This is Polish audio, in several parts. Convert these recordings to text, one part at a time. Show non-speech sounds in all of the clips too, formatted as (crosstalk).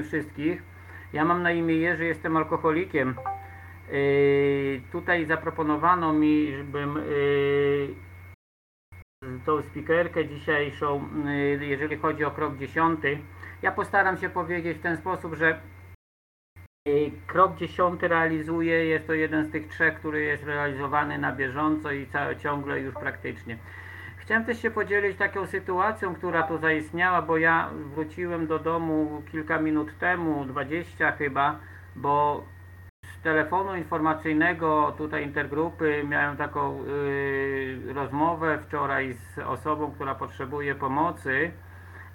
wszystkich. Ja mam na imię Jerzy, jestem alkoholikiem. Yy, tutaj zaproponowano mi, żebym yy, tą spikerkę dzisiejszą, yy, jeżeli chodzi o krok dziesiąty, ja postaram się powiedzieć w ten sposób, że yy, krok dziesiąty realizuje, jest to jeden z tych trzech, który jest realizowany na bieżąco i ciągle już praktycznie. Chciałem też się podzielić taką sytuacją, która tu zaistniała, bo ja wróciłem do domu kilka minut temu, 20 chyba, bo z telefonu informacyjnego tutaj intergrupy miałem taką y, rozmowę wczoraj z osobą, która potrzebuje pomocy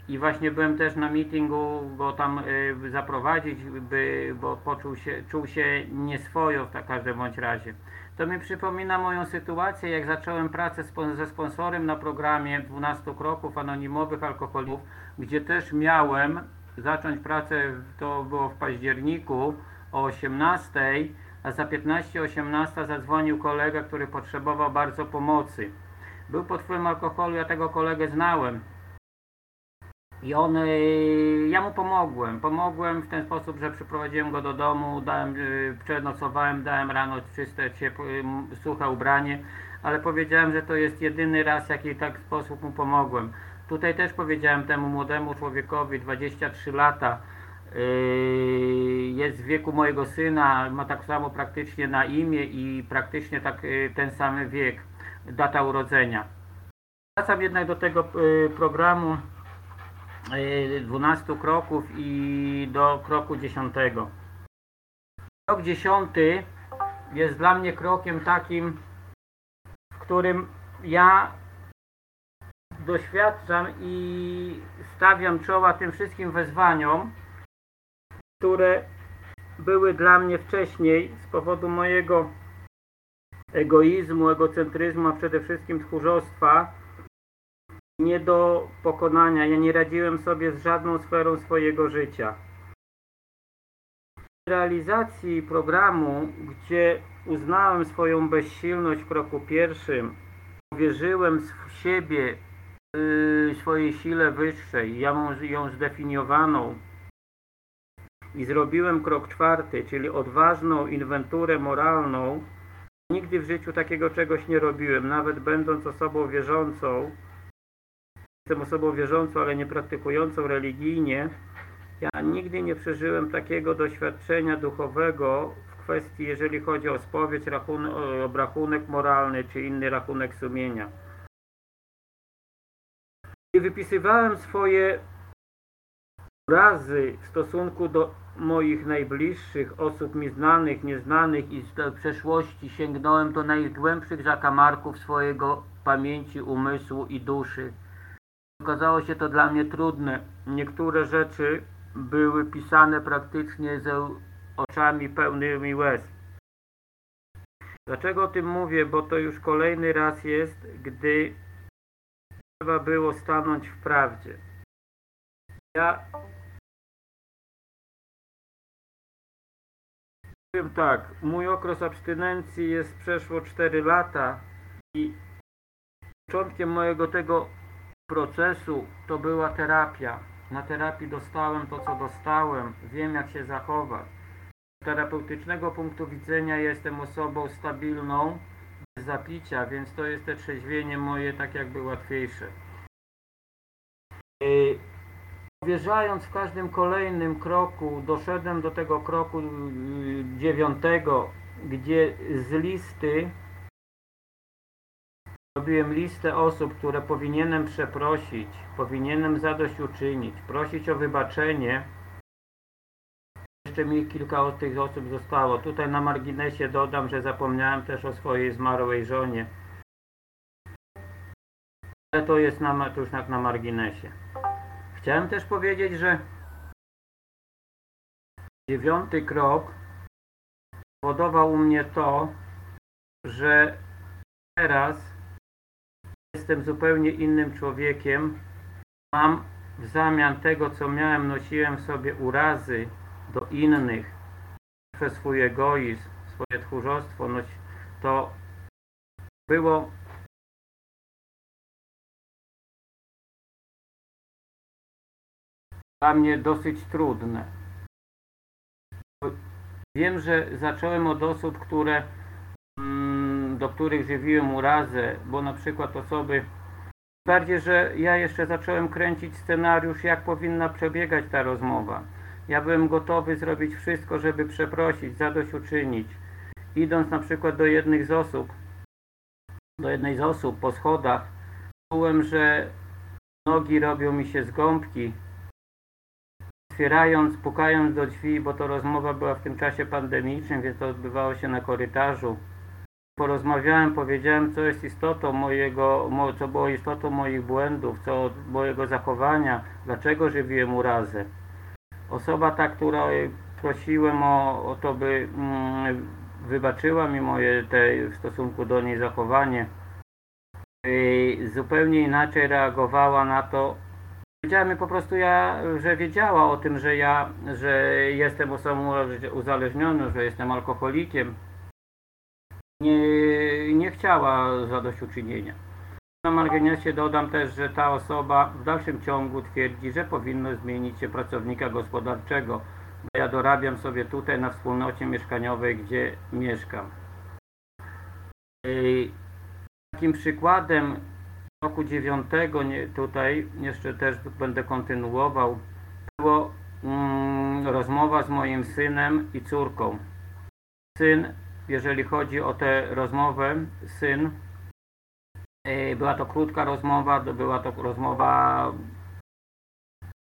i właśnie byłem też na meetingu go tam y, zaprowadzić, by, bo poczuł się, czuł się nieswojo w każdym bądź razie. To mi przypomina moją sytuację, jak zacząłem pracę ze sponsorem na programie 12 kroków anonimowych alkoholików, gdzie też miałem zacząć pracę, to było w październiku o 18, a za 15-18 zadzwonił kolega, który potrzebował bardzo pomocy. Był pod wpływem alkoholu, ja tego kolegę znałem. I on, y, ja mu pomogłem. Pomogłem w ten sposób, że przyprowadziłem go do domu, dałem, y, przenocowałem, dałem rano czyste, ciepłe, suche ubranie, ale powiedziałem, że to jest jedyny raz, jaki tak sposób mu pomogłem. Tutaj też powiedziałem temu młodemu człowiekowi, 23 lata, yy, jest w wieku mojego syna, ma tak samo praktycznie na imię i praktycznie tak ten sam wiek, data urodzenia. Wracam jednak do tego programu 12 kroków i do kroku 10. Krok 10 jest dla mnie krokiem takim, w którym ja doświadczam i stawiam czoła tym wszystkim wezwaniom, które były dla mnie wcześniej z powodu mojego egoizmu, egocentryzmu, a przede wszystkim tchórzostwa nie do pokonania. Ja nie radziłem sobie z żadną sferą swojego życia. W realizacji programu, gdzie uznałem swoją bezsilność w kroku pierwszym, wierzyłem w siebie, yy, swojej sile wyższej, ja ją zdefiniowaną i zrobiłem krok czwarty, czyli odważną inwenturę moralną. Nigdy w życiu takiego czegoś nie robiłem, nawet będąc osobą wierzącą. Jestem osobą wierzącą, ale nie praktykującą religijnie. Ja nigdy nie przeżyłem takiego doświadczenia duchowego w kwestii, jeżeli chodzi o spowiedź, rachun o rachunek moralny czy inny rachunek sumienia. I wypisywałem swoje urazy w stosunku do moich najbliższych, osób mi znanych, nieznanych i z przeszłości sięgnąłem do najgłębszych zakamarków swojego pamięci, umysłu i duszy. Okazało się to dla mnie trudne. Niektóre rzeczy były pisane praktycznie ze oczami pełnymi łez. Dlaczego o tym mówię? Bo to już kolejny raz jest, gdy trzeba było stanąć w prawdzie. Ja powiem tak, mój okres abstynencji jest przeszło 4 lata i początkiem mojego tego procesu to była terapia. Na terapii dostałem to, co dostałem, wiem jak się zachować. Z terapeutycznego punktu widzenia jestem osobą stabilną, bez zapicia, więc to jest te trzeźwienie moje tak jakby łatwiejsze. Yy, Wierzając w każdym kolejnym kroku, doszedłem do tego kroku yy, dziewiątego, gdzie z listy robiłem listę osób, które powinienem przeprosić, powinienem zadośćuczynić, prosić o wybaczenie. Jeszcze mi kilka tych osób zostało. Tutaj na marginesie dodam, że zapomniałem też o swojej zmarłej żonie. Ale to jest na, to już na marginesie. Chciałem też powiedzieć, że dziewiąty krok spowodował u mnie to, że teraz jestem zupełnie innym człowiekiem. Mam w zamian tego, co miałem, nosiłem sobie urazy do innych przez swój egoizm, swoje tchórzostwo. To było dla mnie dosyć trudne. Wiem, że zacząłem od osób, które, mm, do których żywiłem urazę, bo na przykład osoby, bardziej, że ja jeszcze zacząłem kręcić scenariusz, jak powinna przebiegać ta rozmowa. Ja byłem gotowy zrobić wszystko, żeby przeprosić, zadośćuczynić. Idąc na przykład do jednych z osób, do jednej z osób po schodach, czułem, że nogi robią mi się z gąbki. Otwierając, pukając do drzwi, bo to rozmowa była w tym czasie pandemicznym, więc to odbywało się na korytarzu. Porozmawiałem, powiedziałem, co jest istotą mojego, mo, co było istotą moich błędów, co mojego zachowania, dlaczego żywiłem urazę. Osoba ta, której prosiłem o, o to, by mm, wybaczyła mi moje te w stosunku do niej zachowanie, yy, zupełnie inaczej reagowała na to. Wiedziałem mi po prostu ja, że wiedziała o tym, że ja, że jestem osobą uzależnioną, że jestem alkoholikiem. Nie, nie chciała zadośćuczynienia. Na marginesie dodam też, że ta osoba w dalszym ciągu twierdzi, że powinno zmienić się pracownika gospodarczego, bo ja dorabiam sobie tutaj na wspólnocie mieszkaniowej, gdzie mieszkam. Takim przykładem roku dziewiątego tutaj jeszcze też będę kontynuował było mm, rozmowa z moim synem i córką. Syn, jeżeli chodzi o tę rozmowę, syn yy, była to krótka rozmowa, była to rozmowa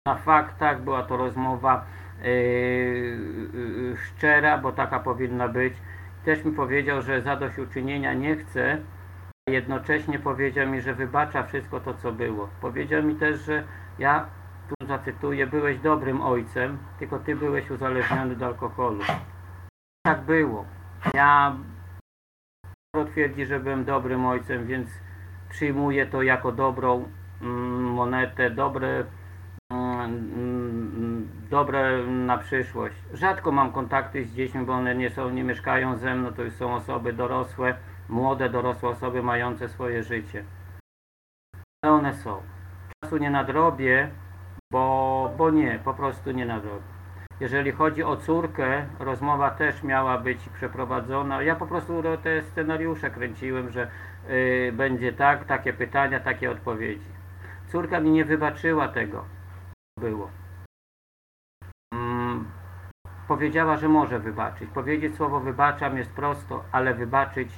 na faktach, była to rozmowa yy, yy, szczera, bo taka powinna być. Też mi powiedział, że zadośćuczynienia nie chce, a jednocześnie powiedział mi, że wybacza wszystko to, co było. Powiedział mi też, że ja, tu zacytuję, byłeś dobrym ojcem, tylko ty byłeś uzależniony do alkoholu. Tak było. Ja twierdzi, że byłem dobrym ojcem, więc przyjmuję to jako dobrą mm, monetę, dobre, mm, dobre na przyszłość. Rzadko mam kontakty z dziećmi, bo one nie są, nie mieszkają ze mną, to już są osoby dorosłe, młode, dorosłe osoby mające swoje życie. Ale one są. Czasu nie nadrobię, bo, bo nie, po prostu nie nadrobię. Jeżeli chodzi o córkę, rozmowa też miała być przeprowadzona. Ja po prostu te scenariusze kręciłem, że y, będzie tak, takie pytania, takie odpowiedzi. Córka mi nie wybaczyła tego. Było. Mm, powiedziała, że może wybaczyć. Powiedzieć słowo wybaczam jest prosto, ale wybaczyć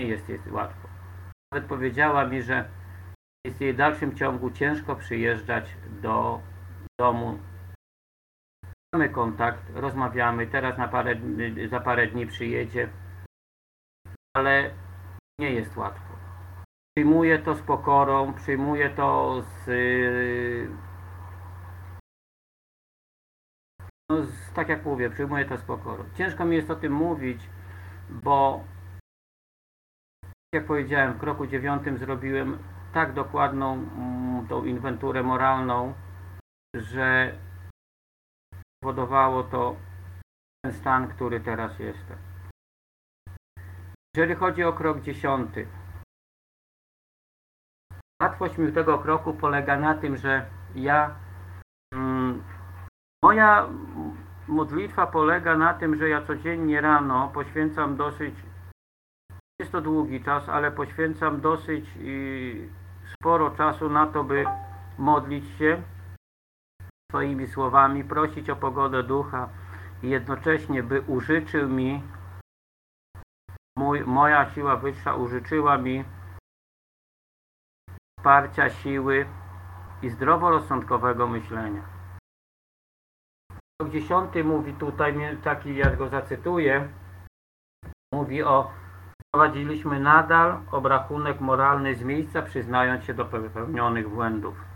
nie jest, jest łatwo. Nawet powiedziała mi, że jest jej w dalszym ciągu ciężko przyjeżdżać do domu. Mamy kontakt, rozmawiamy, teraz na parę, za parę dni przyjedzie, ale nie jest łatwo. Przyjmuję to z pokorą, przyjmuję to z, no, z tak jak mówię, przyjmuję to z pokorą. Ciężko mi jest o tym mówić, bo jak powiedziałem, w kroku dziewiątym zrobiłem tak dokładną mm, tą inwenturę moralną, że powodowało to ten stan, który teraz jestem. Jeżeli chodzi o krok dziesiąty, łatwość mi tego kroku polega na tym, że ja mm, moja modlitwa polega na tym, że ja codziennie rano poświęcam dosyć jest to długi czas, ale poświęcam dosyć y, sporo czasu na to, by modlić się swoimi słowami, prosić o pogodę ducha i jednocześnie, by użyczył mi, mój, moja siła wyższa użyczyła mi wsparcia, siły i zdroworozsądkowego myślenia. Rok dziesiąty mówi tutaj, taki ja go zacytuję, mówi o Prowadziliśmy nadal obrachunek moralny z miejsca, przyznając się do popełnionych błędów.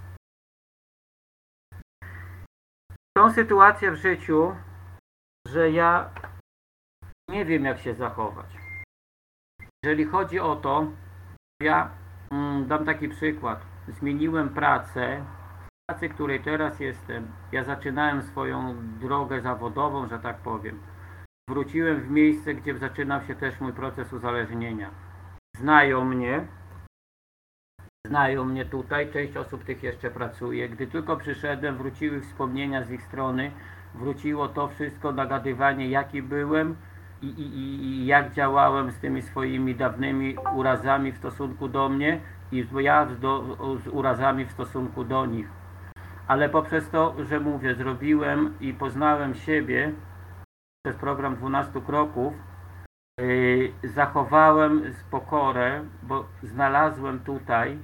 Są sytuacje w życiu, że ja nie wiem, jak się zachować. Jeżeli chodzi o to, ja mm, dam taki przykład. Zmieniłem pracę. W pracy, której teraz jestem, ja zaczynałem swoją drogę zawodową, że tak powiem wróciłem w miejsce, gdzie zaczynał się też mój proces uzależnienia. Znają mnie, znają mnie tutaj, część osób tych jeszcze pracuje. Gdy tylko przyszedłem, wróciły wspomnienia z ich strony, wróciło to wszystko nagadywanie jaki byłem i, i, i- jak działałem z tymi swoimi dawnymi urazami w stosunku do mnie i ja z, do, z urazami w stosunku do nich. Ale poprzez to, że mówię, zrobiłem i poznałem siebie przez program 12 kroków, yy, zachowałem pokorę, bo znalazłem tutaj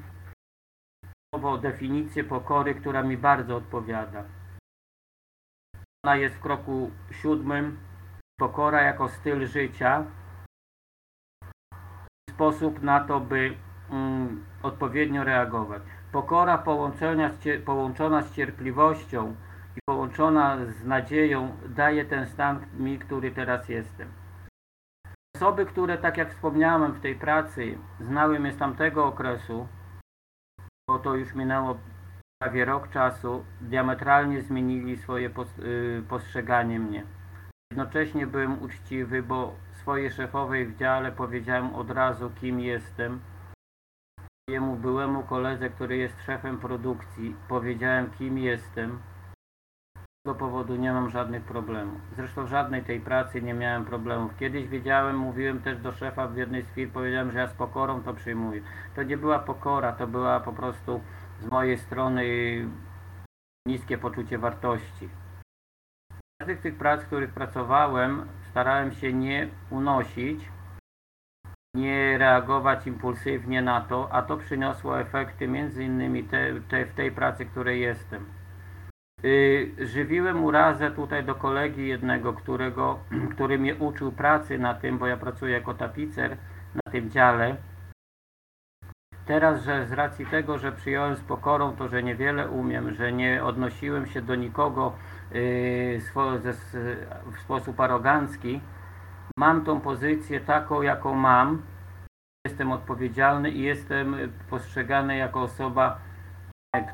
słowo, definicję pokory, która mi bardzo odpowiada. Ona jest w kroku siódmym. Pokora jako styl życia. Sposób na to, by mm, odpowiednio reagować. Pokora z połączona z cierpliwością i połączona z nadzieją daje ten stan mi, który teraz jestem. Osoby, które, tak jak wspomniałem w tej pracy, znały mnie z tamtego okresu, bo to już minęło prawie rok czasu, diametralnie zmienili swoje y, postrzeganie mnie. Jednocześnie byłem uczciwy, bo swojej szefowej w dziale powiedziałem od razu, kim jestem. Jemu byłemu koledze, który jest szefem produkcji, powiedziałem, kim jestem. Tego powodu nie mam żadnych problemów. Zresztą w żadnej tej pracy nie miałem problemów. Kiedyś wiedziałem, mówiłem też do szefa w jednej z powiedziałem, że ja z pokorą to przyjmuję. To nie była pokora, to była po prostu z mojej strony niskie poczucie wartości. Z każdych tych prac, w których pracowałem, starałem się nie unosić, nie reagować impulsywnie na to, a to przyniosło efekty między innymi te, te, w tej pracy, w której jestem. Yy, żywiłem urazę tutaj do kolegi jednego, którego, (clears throat) który mnie uczył pracy na tym, bo ja pracuję jako tapicer na tym dziale. Teraz, że z racji tego, że przyjąłem z pokorą to, że niewiele umiem, że nie odnosiłem się do nikogo s- w sposób arogancki, mam tą pozycję taką, jaką mam. Jestem odpowiedzialny i jestem postrzegany jako osoba,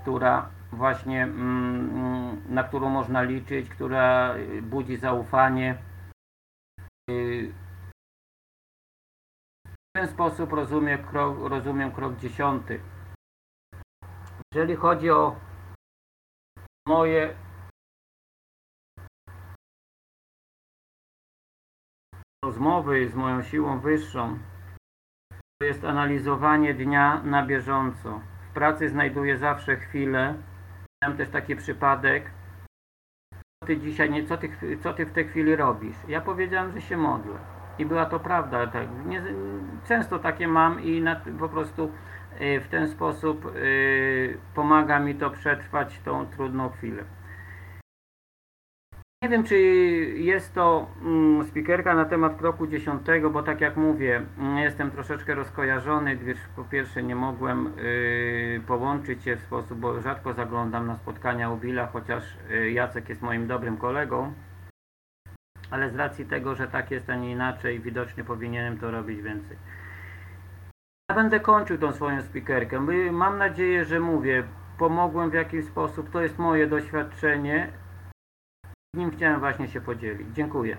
która właśnie, mm, na którą można liczyć, która y, budzi zaufanie. Y, W ten sposób rozumiem krok, rozumiem krok dziesiąty. Jeżeli chodzi o moje rozmowy z moją siłą wyższą, to jest analizowanie dnia na bieżąco. W pracy znajduję zawsze chwilę. Miałem też taki przypadek. Co ty dzisiaj, nie, co, ty, co ty w tej chwili robisz? Ja powiedziałem, że się modlę. I była to prawda. Tak. Nie, często takie mam i na, po prostu y, w ten sposób y, pomaga mi to przetrwać tą trudną chwilę. Nie wiem, czy jest to mm, spikerka na temat kroku dziesiątego, bo tak jak mówię, mm, jestem troszeczkę rozkojarzony, gdyż po pierwsze nie mogłem y, połączyć się w sposób, bo rzadko zaglądam na spotkania u Billa, chociaż y, Jacek jest moim dobrym kolegą, ale z racji tego, że tak jest, a nie inaczej, widocznie powinienem to robić więcej. Ja będę kończył tą swoją spikerkę. My- Mam nadzieję, że mówię, pomogłem w jakiś sposób, to jest moje doświadczenie, nim chciałem właśnie się podzielić. Dziękuję.